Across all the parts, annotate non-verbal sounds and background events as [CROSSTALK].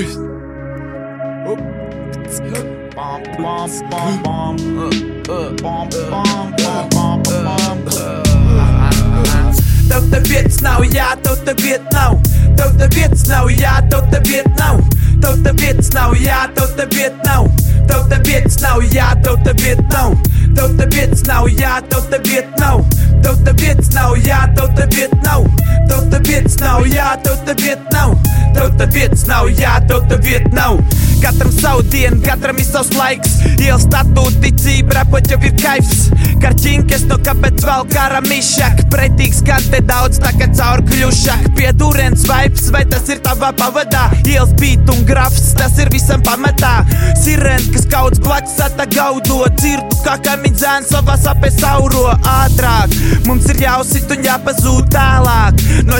Bom, bom, bom, bom. Bom, bom, bom, bom, bom. Tev te vietas nav, jā, tev te vieta nav. Tev te vietas nav, jā, tev te vieta nav. Tev te vietas nav, jā, tev te vieta nav. Tev te vietas nav, jā, tev te vieta nav. Tev te vietas nav, jā, tev te vieta nav. Tev te vietas nav, jā, tev te vieta nav. Tev te vietas nav, jā, tev te vieta nav. Tev te vietas nav, jā, tev te vieta nav. Katram savu dienu, katram ir savs laiks. Ielas statūta, ticība, repot jau ir kaifs. Karķiņkas no kāpēc vēl kara mišak. Pretīgs gan te daudz, tā kā caur kļušak. Pie durens vaips, vai tas ir tavā pavadā? Ielas bīt un grafs, tas ir visam pamatā. Sirens, kas kauts blakus sata gaudo. Dzirdu, kā kaimiņš zēns savā sapē sauro ātrāk. Mums ir jāuzsit un jāpazūd tālāk. No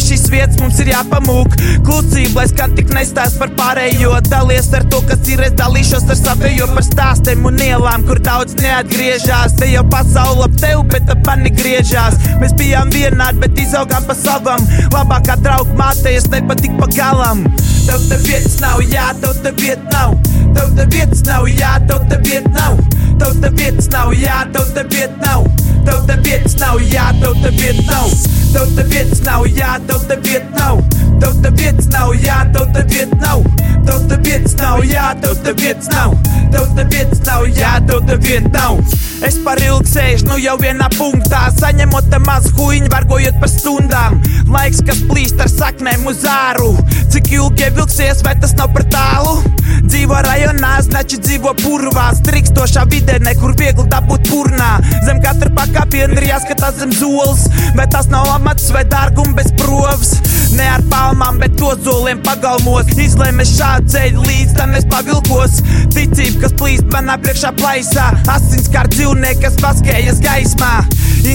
ir jāpamūk. Klusība, lai skan tik nestāst par pārējo. Dalies ar to, kas ir, es dalīšos ar savējo par stāstiem un ielām, kur daudz neatgriežas. Te jau pasaule ap tevi, bet ap mani griežās. Mēs bijām vienādi, bet izaugām pa savam. Labākā drauga mātējas nepatik pa galam. Tev te vietas nav, jā, tev te vieta nav. Tev te vietas nav, jā, tev te vieta nav. Tev te vietas nav, jā, tev te vieta nav. Tev te vietas nav, jā, tev te vieta nav. Tev te vietas nav, jā, tev te vieta nav. Tev te vietas nav, jā, tev te vieta nav. Tev te vietas nav, jā, tev te vietas nav. Tev te vietas nav, jā, tev te vieta nav. Es par ilgu sēžu, nu jau vienā punktā, saņemot te mazu huīņu, vargojot par stundām. Laiks, kas plīst ar saknēm uz āru. Cik ilgi ievilksies, vai tas nav par tālu? Dzīvo rajonā, znači dzīvo purvā, strikstošā vidē, nekur viegli dabūt purnā. Pakāpiena ir jāskatās zem zoles, vai tas nav amats vai dārgums bez provas. Ne ar palmām, bet ozoliem pagalmos. Izlēmēs šādu ceļu līdz tam es pavilkos. Ticība, kas plīst manā priekšā plaisā, asins kā dzīvnieki, kas paskējas gaismā.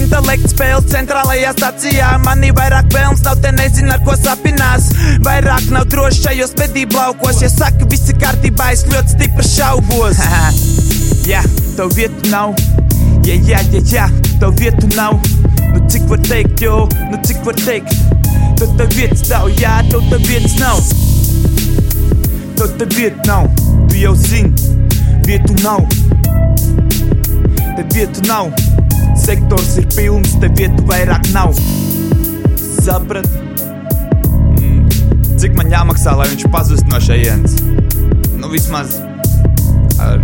Intelekts spēles centrālajā stacijā. Manī vairāk vēlams nav, te nezinu, ar ko sapinās. Vairāk nav droši šajos medību laukos. Ja saka, viss ir kārtībā, es ļoti stipri šaubos. [LAUGHS] Jā, tev vietu nav. Jā, jā, jā, jā, tev vietu nav. Nu cik var teikt, jo, nu cik var teikt. Tev te vietas nav, jā, tev te vietas nav. Tev te vietu nav, tu jau zini, vietu nav. Te vietu nav, sektors ir pilns, te vietu vairāk nav. Saprat, mm, cik man jāmaksā, lai viņš pazust no šejienes? Nu, vismaz ar.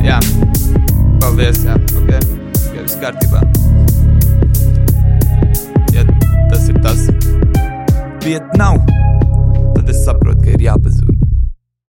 Jā, paldies, jā, ok, ok, viss kārtībā. Ja tas ir tas, vieta nav, tad es saprotu.